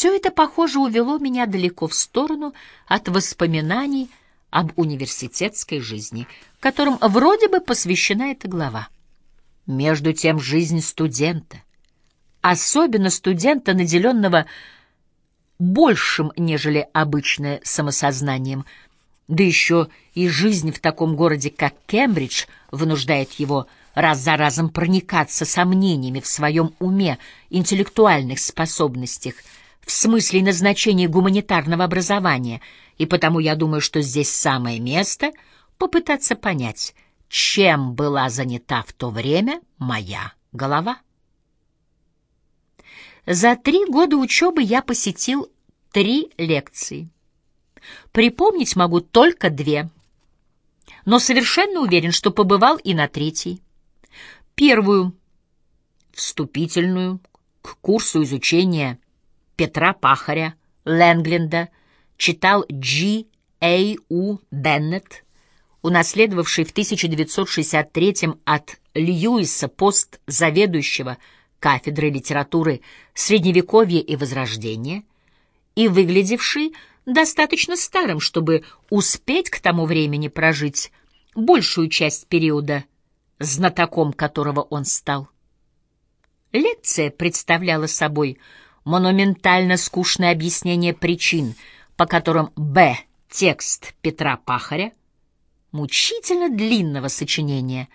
Все это, похоже, увело меня далеко в сторону от воспоминаний об университетской жизни, которым вроде бы посвящена эта глава. Между тем, жизнь студента, особенно студента, наделенного большим, нежели обычное самосознанием, да еще и жизнь в таком городе, как Кембридж, вынуждает его раз за разом проникаться сомнениями в своем уме, интеллектуальных способностях, в смысле назначения гуманитарного образования, и потому я думаю, что здесь самое место попытаться понять, чем была занята в то время моя голова. За три года учебы я посетил три лекции. Припомнить могу только две, но совершенно уверен, что побывал и на третьей. Первую, вступительную, к курсу изучения Петра Пахаря, Ленгленда, читал Джи Эй У Беннет, унаследовавший в 1963 от Льюиса пост заведующего кафедрой литературы Средневековья и Возрождения и выглядевший достаточно старым, чтобы успеть к тому времени прожить большую часть периода, знатоком которого он стал. Лекция представляла собой монументально скучное объяснение причин, по которым Б. Текст Петра Пахаря, мучительно длинного сочинения,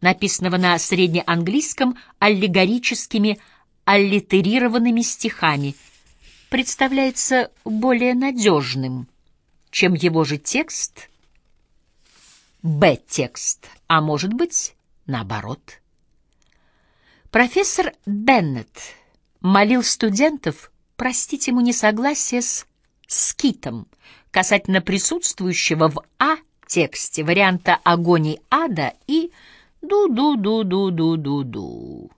написанного на среднеанглийском аллегорическими аллитерированными стихами — представляется более надежным, чем его же текст, Б-текст, а может быть, наоборот. Профессор Беннет молил студентов простить ему несогласие с скитом касательно присутствующего в А-тексте варианта агоний ада и ду-ду-ду-ду-ду-ду-ду.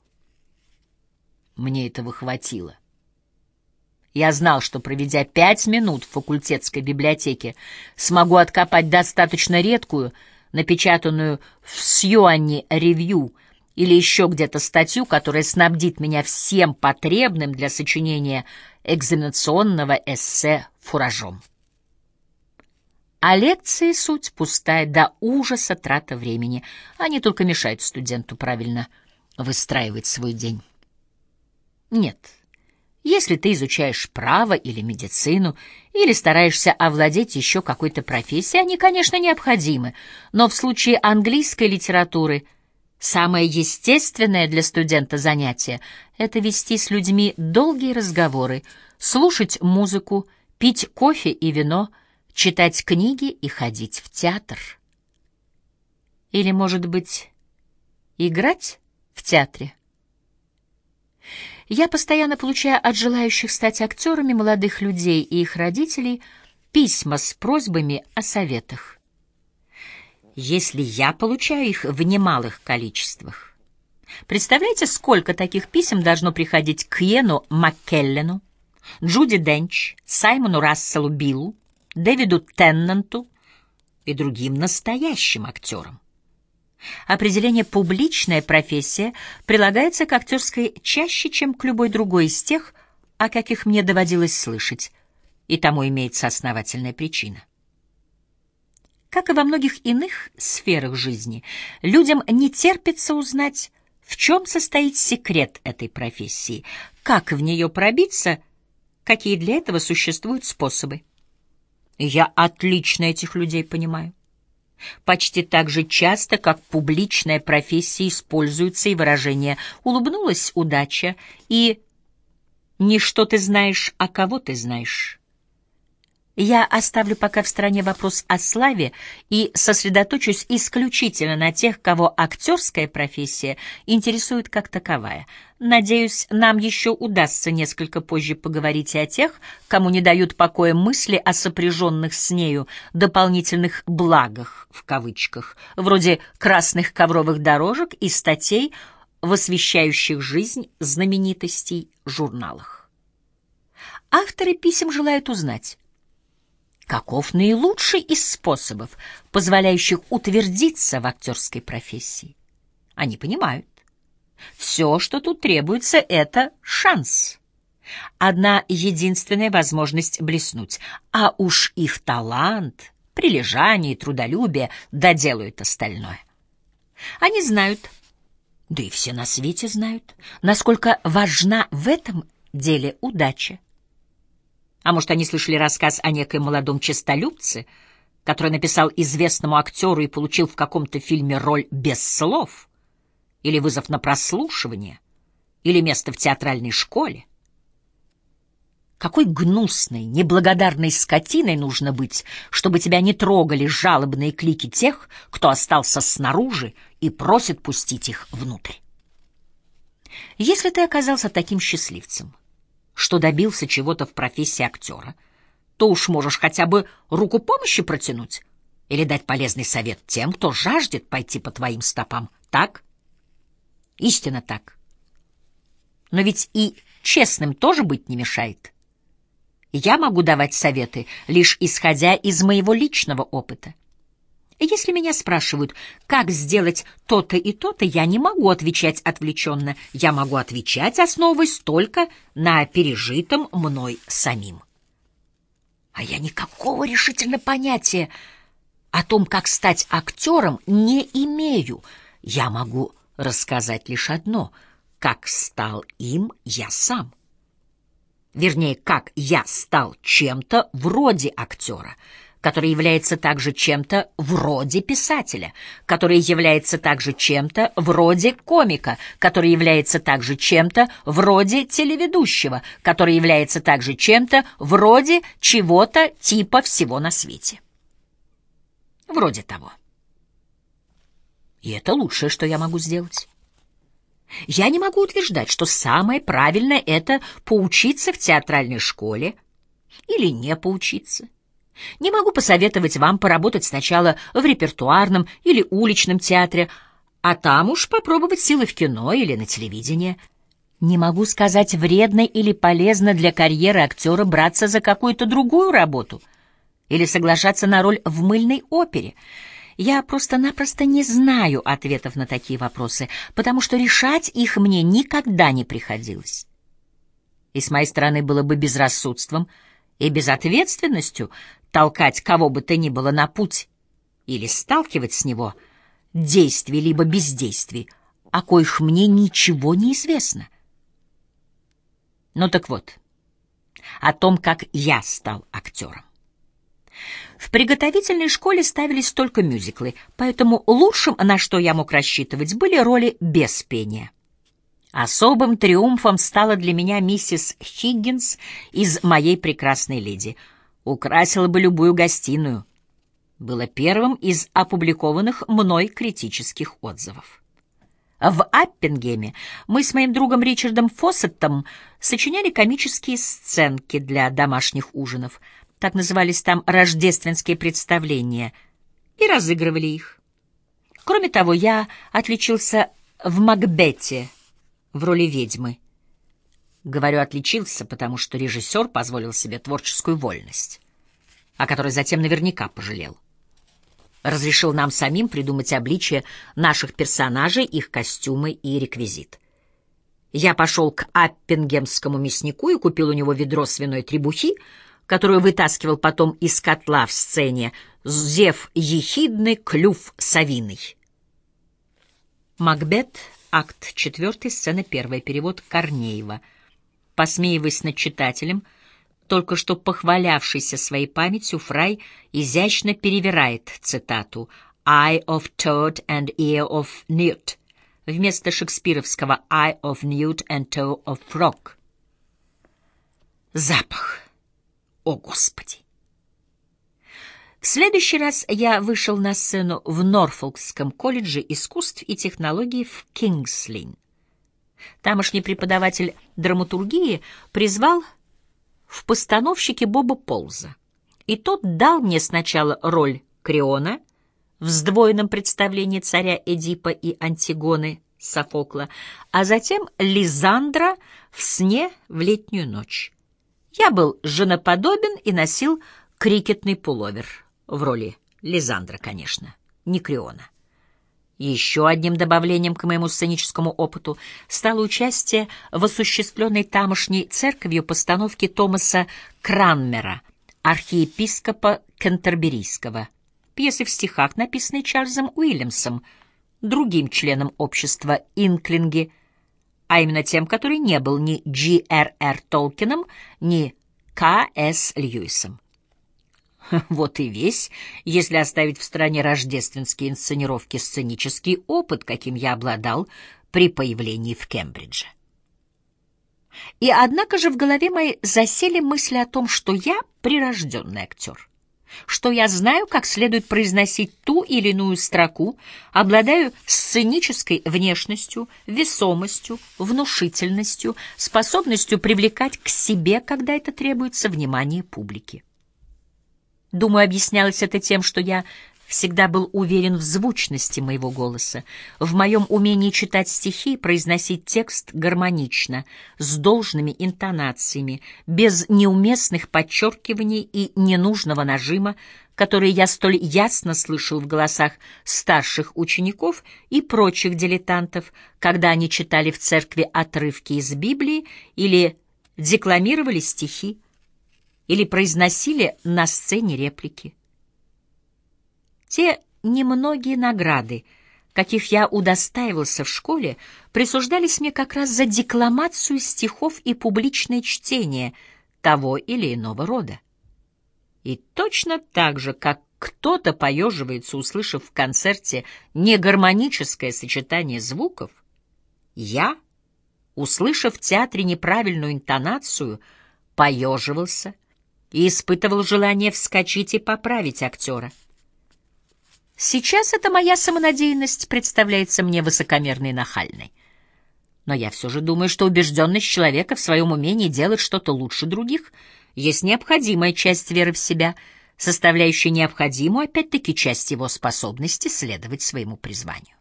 Мне этого хватило. Я знал, что, проведя пять минут в факультетской библиотеке, смогу откопать достаточно редкую, напечатанную в Сьюанни ревью или еще где-то статью, которая снабдит меня всем потребным для сочинения экзаменационного эссе фуражом. А лекции — суть пустая до ужаса трата времени. Они только мешают студенту правильно выстраивать свой день. Нет, — если ты изучаешь право или медицину, или стараешься овладеть еще какой-то профессией, они, конечно, необходимы, но в случае английской литературы самое естественное для студента занятие — это вести с людьми долгие разговоры, слушать музыку, пить кофе и вино, читать книги и ходить в театр. Или, может быть, играть в театре? Я постоянно получаю от желающих стать актерами молодых людей и их родителей письма с просьбами о советах. Если я получаю их в немалых количествах, представляете, сколько таких писем должно приходить к Йену Маккеллену, Джуди Денч, Саймону Расселу Биллу, Дэвиду Теннанту и другим настоящим актерам? Определение «публичная профессия» прилагается к актерской чаще, чем к любой другой из тех, о каких мне доводилось слышать, и тому имеется основательная причина. Как и во многих иных сферах жизни, людям не терпится узнать, в чем состоит секрет этой профессии, как в нее пробиться, какие для этого существуют способы. Я отлично этих людей понимаю почти так же часто, как публичная профессия используется и выражение «улыбнулась удача» и «не что ты знаешь, а кого ты знаешь». Я оставлю пока в стороне вопрос о славе и сосредоточусь исключительно на тех, кого актерская профессия интересует как таковая. Надеюсь, нам еще удастся несколько позже поговорить и о тех, кому не дают покоя мысли о сопряженных с нею дополнительных «благах», в кавычках, вроде красных ковровых дорожек и статей в освещающих жизнь знаменитостей журналах. Авторы писем желают узнать, каков наилучший из способов, позволяющих утвердиться в актерской профессии. Они понимают. Все, что тут требуется, это шанс. Одна единственная возможность блеснуть, а уж их талант, прилежание и трудолюбие доделают остальное. Они знают, да и все на свете знают, насколько важна в этом деле удача. А может, они слышали рассказ о некоем молодом честолюбце, который написал известному актеру и получил в каком-то фильме роль без слов, или вызов на прослушивание, или место в театральной школе. Какой гнусной, неблагодарной скотиной нужно быть, чтобы тебя не трогали жалобные клики тех, кто остался снаружи и просит пустить их внутрь. Если ты оказался таким счастливцем, что добился чего-то в профессии актера, то уж можешь хотя бы руку помощи протянуть или дать полезный совет тем, кто жаждет пойти по твоим стопам. Так? Истинно так. Но ведь и честным тоже быть не мешает. Я могу давать советы, лишь исходя из моего личного опыта. Если меня спрашивают, как сделать то-то и то-то, я не могу отвечать отвлеченно. Я могу отвечать, основываясь только на пережитом мной самим. А я никакого решительно понятия о том, как стать актером, не имею. Я могу рассказать лишь одно — как стал им я сам. Вернее, как я стал чем-то вроде актера — который является также чем-то вроде писателя, который является также чем-то вроде комика, который является также чем-то вроде телеведущего, который является также чем-то вроде чего-то типа всего на свете. Вроде того. И это лучшее, что я могу сделать. Я не могу утверждать, что самое правильное — это поучиться в театральной школе или не поучиться. Не могу посоветовать вам поработать сначала в репертуарном или уличном театре, а там уж попробовать силы в кино или на телевидении. Не могу сказать, вредно или полезно для карьеры актера браться за какую-то другую работу или соглашаться на роль в мыльной опере. Я просто-напросто не знаю ответов на такие вопросы, потому что решать их мне никогда не приходилось. И с моей стороны было бы безрассудством и безответственностью толкать кого бы то ни было на путь или сталкивать с него действий либо бездействий, о коих мне ничего не известно. Ну так вот, о том, как я стал актером. В приготовительной школе ставились только мюзиклы, поэтому лучшим, на что я мог рассчитывать, были роли без пения. Особым триумфом стала для меня миссис Хиггинс из «Моей прекрасной леди», украсило бы любую гостиную. Было первым из опубликованных мной критических отзывов. В Аппенгеме мы с моим другом Ричардом Фоссеттом сочиняли комические сценки для домашних ужинов, так назывались там рождественские представления, и разыгрывали их. Кроме того, я отличился в «Макбете» в роли ведьмы. Говорю «отличился», потому что режиссер позволил себе творческую вольность, о которой затем наверняка пожалел. Разрешил нам самим придумать обличие наших персонажей, их костюмы и реквизит. Я пошел к аппенгемскому мяснику и купил у него ведро свиной требухи, которую вытаскивал потом из котла в сцене «Зев ехидный, клюв совиный». Макбет, акт 4, сцена 1, перевод Корнеева — Посмеиваясь над читателем, только что похвалявшийся своей памятью, Фрай изящно перевирает цитату «Eye of toad and ear of newt» вместо шекспировского «Eye of newt and toe of frog». Запах! О, Господи! В следующий раз я вышел на сцену в Норфолкском колледже искусств и технологий в Кингслин. Тамошний преподаватель драматургии призвал в постановщике Боба Полза, и тот дал мне сначала роль Криона в сдвоенном представлении царя Эдипа и Антигоны Софокла, а затем Лизандра в сне в летнюю ночь. Я был женоподобен и носил крикетный пуловер в роли Лизандра, конечно, не Криона. Еще одним добавлением к моему сценическому опыту стало участие в осуществленной тамошней церковью постановке Томаса Кранмера, архиепископа Кентерберийского, пьесы в стихах, написанной Чарльзом Уильямсом, другим членом общества Инклинги, а именно тем, который не был ни Джи Р. Р. Толкином, ни К. С. Льюисом. Вот и весь, если оставить в стороне рождественские инсценировки, сценический опыт, каким я обладал при появлении в Кембридже. И однако же в голове моей засели мысли о том, что я прирожденный актер, что я знаю, как следует произносить ту или иную строку, обладаю сценической внешностью, весомостью, внушительностью, способностью привлекать к себе, когда это требуется, внимание публики. Думаю, объяснялось это тем, что я всегда был уверен в звучности моего голоса, в моем умении читать стихи и произносить текст гармонично, с должными интонациями, без неуместных подчеркиваний и ненужного нажима, которые я столь ясно слышал в голосах старших учеников и прочих дилетантов, когда они читали в церкви отрывки из Библии или декламировали стихи или произносили на сцене реплики. Те немногие награды, каких я удостаивался в школе, присуждались мне как раз за декламацию стихов и публичное чтение того или иного рода. И точно так же, как кто-то поеживается, услышав в концерте негармоническое сочетание звуков, я, услышав в театре неправильную интонацию, поеживался и испытывал желание вскочить и поправить актера. Сейчас эта моя самонадеянность представляется мне высокомерной и нахальной. Но я все же думаю, что убежденность человека в своем умении делать что-то лучше других есть необходимая часть веры в себя, составляющая необходимую, опять-таки, часть его способности следовать своему призванию.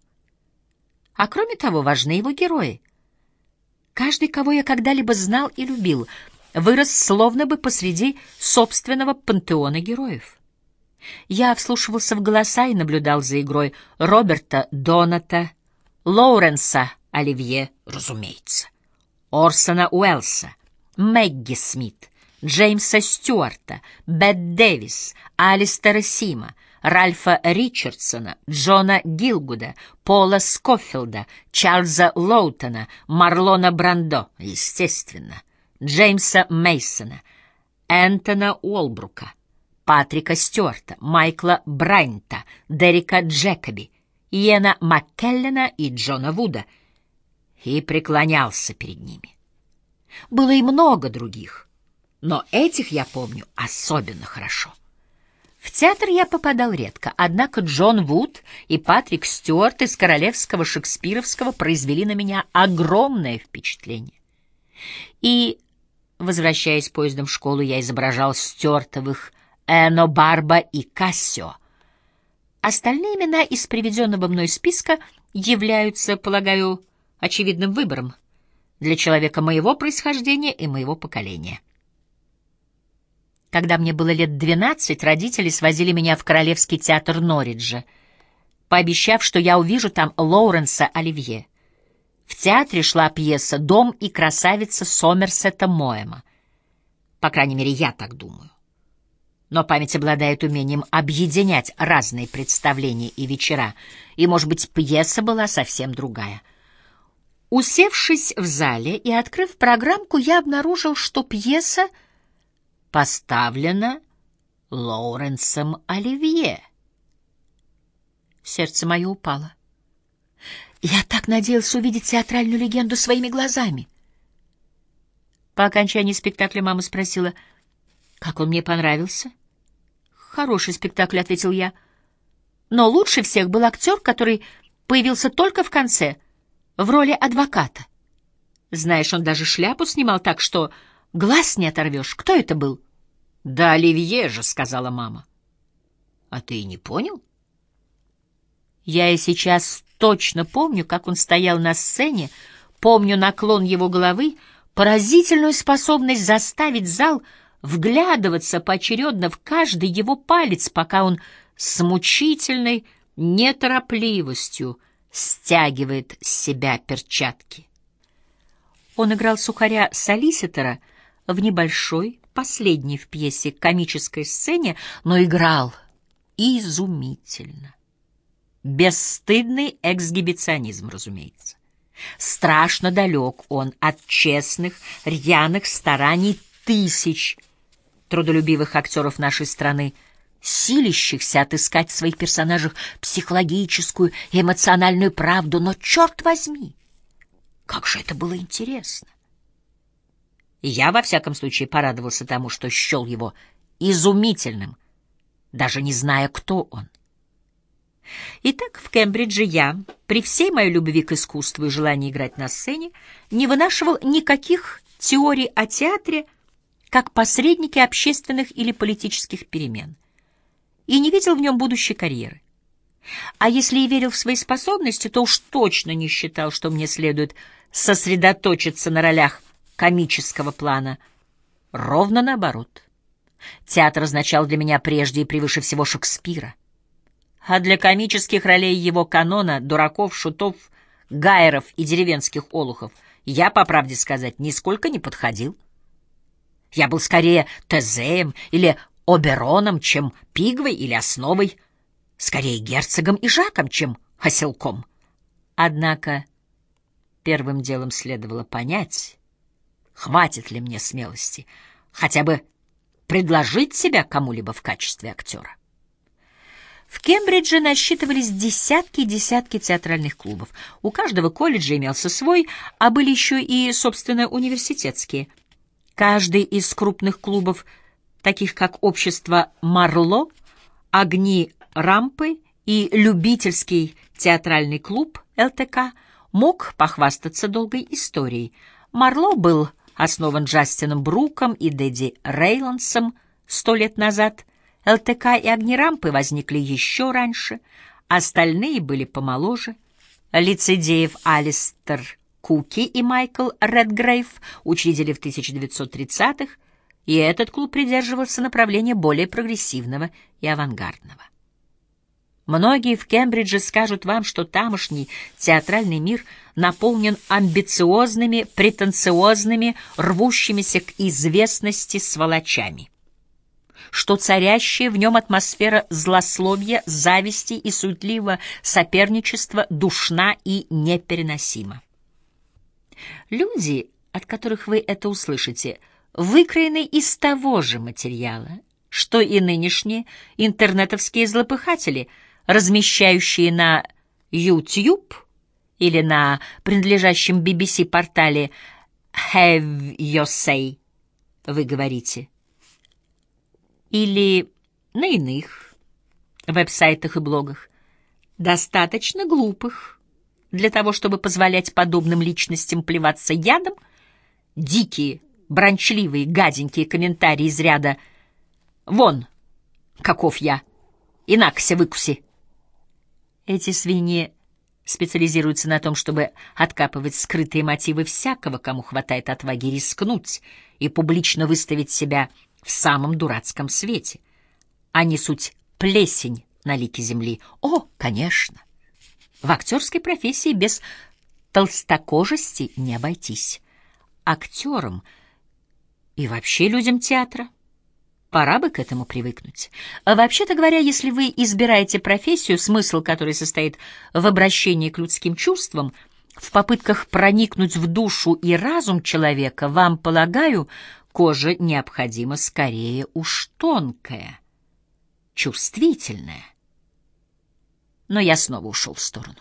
А кроме того, важны его герои. Каждый, кого я когда-либо знал и любил, вырос словно бы посреди собственного пантеона героев. Я вслушивался в голоса и наблюдал за игрой Роберта Доната, Лоуренса Оливье, разумеется, Орсона Уэллса, Мэгги Смит, Джеймса Стюарта, Бет Дэвис, Алистера Сима, Ральфа Ричардсона, Джона Гилгуда, Пола Скофилда, Чарльза Лоутона, Марлона Брандо, естественно, Джеймса Мейсона, Энтона Уолбрука, Патрика Стюарта, Майкла Брайнта, Дерека Джекоби, Иена Маккеллена и Джона Вуда, и преклонялся перед ними. Было и много других, но этих я помню особенно хорошо. В театр я попадал редко, однако Джон Вуд и Патрик Стюарт из королевского шекспировского произвели на меня огромное впечатление. И Возвращаясь поездом в школу, я изображал стертовых Эно, Барба и Кассио. Остальные имена из приведенного мной списка являются, полагаю, очевидным выбором для человека моего происхождения и моего поколения. Когда мне было лет двенадцать, родители свозили меня в Королевский театр Норриджа, пообещав, что я увижу там Лоуренса Оливье. В театре шла пьеса «Дом и красавица» Сомерсета Моэма. По крайней мере, я так думаю. Но память обладает умением объединять разные представления и вечера, и, может быть, пьеса была совсем другая. Усевшись в зале и открыв программку, я обнаружил, что пьеса поставлена Лоуренсом Оливье. Сердце мое упало. Я так надеялся увидеть театральную легенду своими глазами. По окончании спектакля мама спросила, как он мне понравился. «Хороший спектакль», — ответил я. «Но лучше всех был актер, который появился только в конце, в роли адвоката. Знаешь, он даже шляпу снимал так, что глаз не оторвешь. Кто это был?» «Да Оливье же», — сказала мама. «А ты и не понял?» Я и сейчас точно помню, как он стоял на сцене, помню наклон его головы, поразительную способность заставить зал вглядываться поочередно в каждый его палец, пока он с мучительной неторопливостью стягивает с себя перчатки. Он играл сухаря-солиситора в небольшой, последней в пьесе комической сцене, но играл изумительно. Бесстыдный эксгибиционизм, разумеется. Страшно далек он от честных, рьяных стараний тысяч трудолюбивых актеров нашей страны, силищихся отыскать в своих персонажах психологическую и эмоциональную правду, но, черт возьми, как же это было интересно! Я, во всяком случае, порадовался тому, что счел его изумительным, даже не зная, кто он. Итак, в Кембридже я, при всей моей любви к искусству и желании играть на сцене, не вынашивал никаких теорий о театре как посреднике общественных или политических перемен и не видел в нем будущей карьеры. А если и верил в свои способности, то уж точно не считал, что мне следует сосредоточиться на ролях комического плана. Ровно наоборот. Театр означал для меня прежде и превыше всего Шекспира. А для комических ролей его канона, дураков, шутов, гайеров и деревенских олухов я, по правде сказать, нисколько не подходил. Я был скорее Тезеем или Обероном, чем Пигвой или Основой, скорее герцогом и Жаком, чем оселком. Однако первым делом следовало понять, хватит ли мне смелости хотя бы предложить себя кому-либо в качестве актера. В Кембридже насчитывались десятки и десятки театральных клубов. У каждого колледжа имелся свой, а были еще и, собственно, университетские. Каждый из крупных клубов — таких как общество Марло, Огни Рампы и любительский театральный клуб ЛТК, мог похвастаться долгой историей. Марло был основан Джастином Бруком и Дэдди Рейлансом сто лет назад. ЛТК и Огни Рампы возникли еще раньше, остальные были помоложе. Лицедеев Алистер Куки и Майкл Редгрейв учредили в 1930-х, и этот клуб придерживался направления более прогрессивного и авангардного. Многие в Кембридже скажут вам, что тамошний театральный мир наполнен амбициозными, претенциозными, рвущимися к известности сволочами, что царящая в нем атмосфера злословия, зависти и суетливого соперничества душна и непереносима. Люди, от которых вы это услышите – выкроены из того же материала, что и нынешние интернетовские злопыхатели, размещающие на YouTube или на принадлежащем BBC портале Have You Say, вы говорите, или на иных веб-сайтах и блогах, достаточно глупых для того, чтобы позволять подобным личностям плеваться ядом, дикие брончливые, гаденькие комментарии из ряда «Вон, каков я! Инакся выкуси!» Эти свиньи специализируются на том, чтобы откапывать скрытые мотивы всякого, кому хватает отваги рискнуть и публично выставить себя в самом дурацком свете. Они суть плесень на лике земли. О, конечно! В актерской профессии без толстокожести не обойтись. Актерам — и вообще людям театра. Пора бы к этому привыкнуть. А вообще-то говоря, если вы избираете профессию, смысл которой состоит в обращении к людским чувствам, в попытках проникнуть в душу и разум человека, вам, полагаю, кожа необходима скорее уж тонкая, чувствительная. Но я снова ушел в сторону.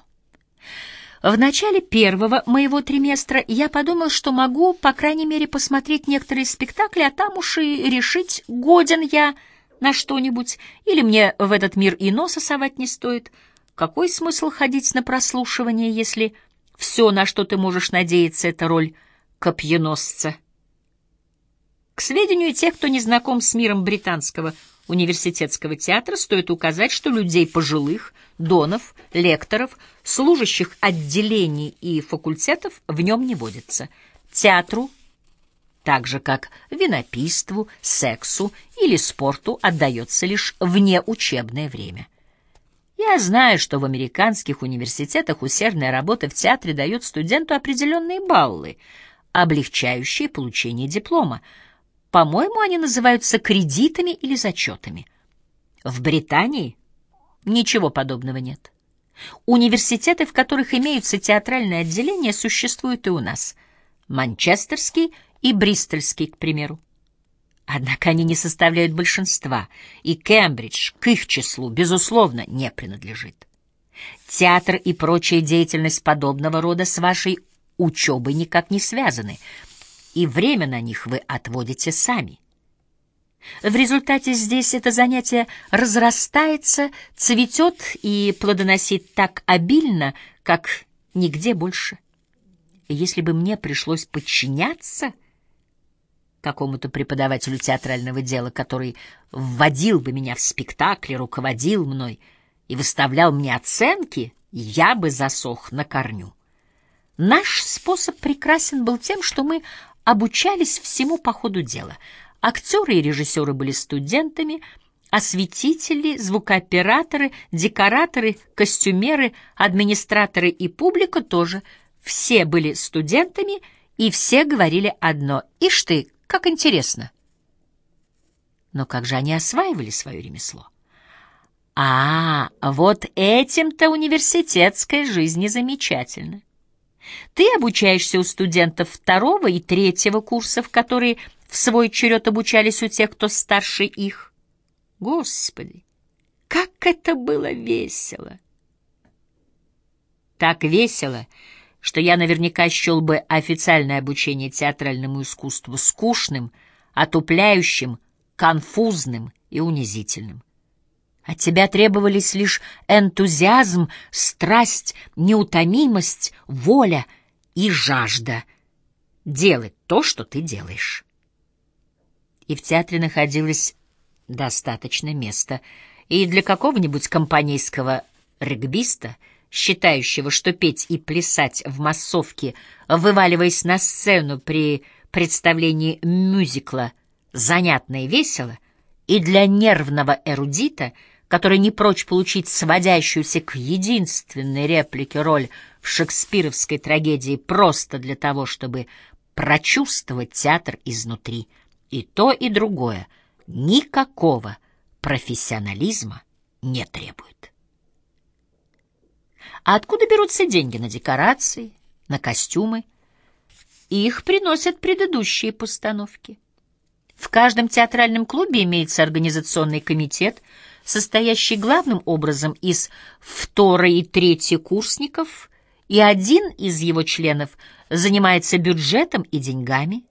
В начале первого моего триместра я подумал, что могу, по крайней мере, посмотреть некоторые спектакли, а там уж и решить, годен я на что-нибудь, или мне в этот мир и носа совать не стоит. Какой смысл ходить на прослушивание, если все, на что ты можешь надеяться, это роль копьеносца? К сведению тех, кто не знаком с миром британского университетского театра, стоит указать, что людей пожилых, донов, лекторов, служащих отделений и факультетов в нем не водится. Театру, так же как винопийству, сексу или спорту, отдается лишь вне учебное время. Я знаю, что в американских университетах усердная работа в театре дает студенту определенные баллы, облегчающие получение диплома. По-моему, они называются кредитами или зачетами. В Британии ничего подобного нет. Университеты, в которых имеются театральные отделения, существуют и у нас. Манчестерский и Бристольский, к примеру. Однако они не составляют большинства, и Кембридж к их числу, безусловно, не принадлежит. Театр и прочая деятельность подобного рода с вашей учебой никак не связаны, и время на них вы отводите сами. В результате здесь это занятие разрастается, цветет и плодоносит так обильно, как нигде больше. Если бы мне пришлось подчиняться какому-то преподавателю театрального дела, который вводил бы меня в спектакли, руководил мной и выставлял мне оценки, я бы засох на корню. Наш способ прекрасен был тем, что мы обучались всему по ходу дела. Актеры и режиссеры были студентами, осветители, звукооператоры, декораторы, костюмеры, администраторы и публика тоже. Все были студентами, и все говорили одно «Ишь ты, как интересно. Но как же они осваивали свое ремесло? А, вот этим-то университетская жизнь замечательна. Ты обучаешься у студентов второго и третьего курсов, которые в свой черед обучались у тех, кто старше их. Господи, как это было весело! Так весело, что я наверняка счел бы официальное обучение театральному искусству скучным, отупляющим, конфузным и унизительным. От тебя требовались лишь энтузиазм, страсть, неутомимость, воля и жажда делать то, что ты делаешь. И в театре находилось достаточно места и для какого-нибудь компанейского регбиста — считающего, что петь и плясать в массовке, вываливаясь на сцену при представлении мюзикла, занятно и весело, и для нервного эрудита, который не прочь получить сводящуюся к единственной реплике роль в шекспировской трагедии просто для того, чтобы прочувствовать театр изнутри. И то, и другое никакого профессионализма не требует. А откуда берутся деньги на декорации, на костюмы? Их приносят предыдущие постановки. В каждом театральном клубе имеется организационный комитет, состоящий главным образом из второй и третьей курсников, и один из его членов занимается бюджетом и деньгами.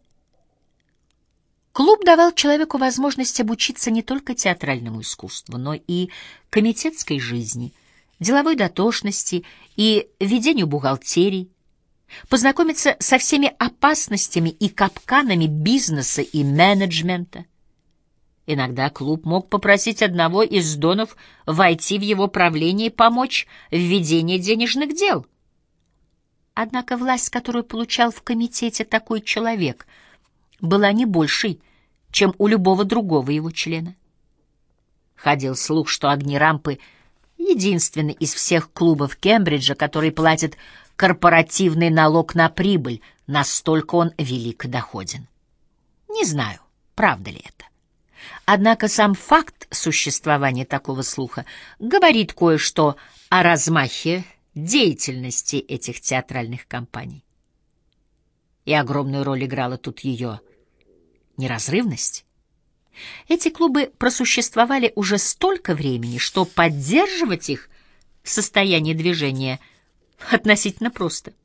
Клуб давал человеку возможность обучиться не только театральному искусству, но и комитетской жизни – деловой дотошности и ведению бухгалтерии, познакомиться со всеми опасностями и капканами бизнеса и менеджмента. Иногда клуб мог попросить одного из донов войти в его правление и помочь в ведении денежных дел. Однако власть, которую получал в комитете такой человек, была не большей, чем у любого другого его члена. Ходил слух, что огни рампы — единственный из всех клубов Кембриджа, который платит корпоративный налог на прибыль, настолько он велик и доходен. Не знаю, правда ли это. Однако сам факт существования такого слуха говорит кое-что о размахе деятельности этих театральных компаний. И огромную роль играла тут ее неразрывность. Эти клубы просуществовали уже столько времени, что поддерживать их в состоянии движения относительно просто —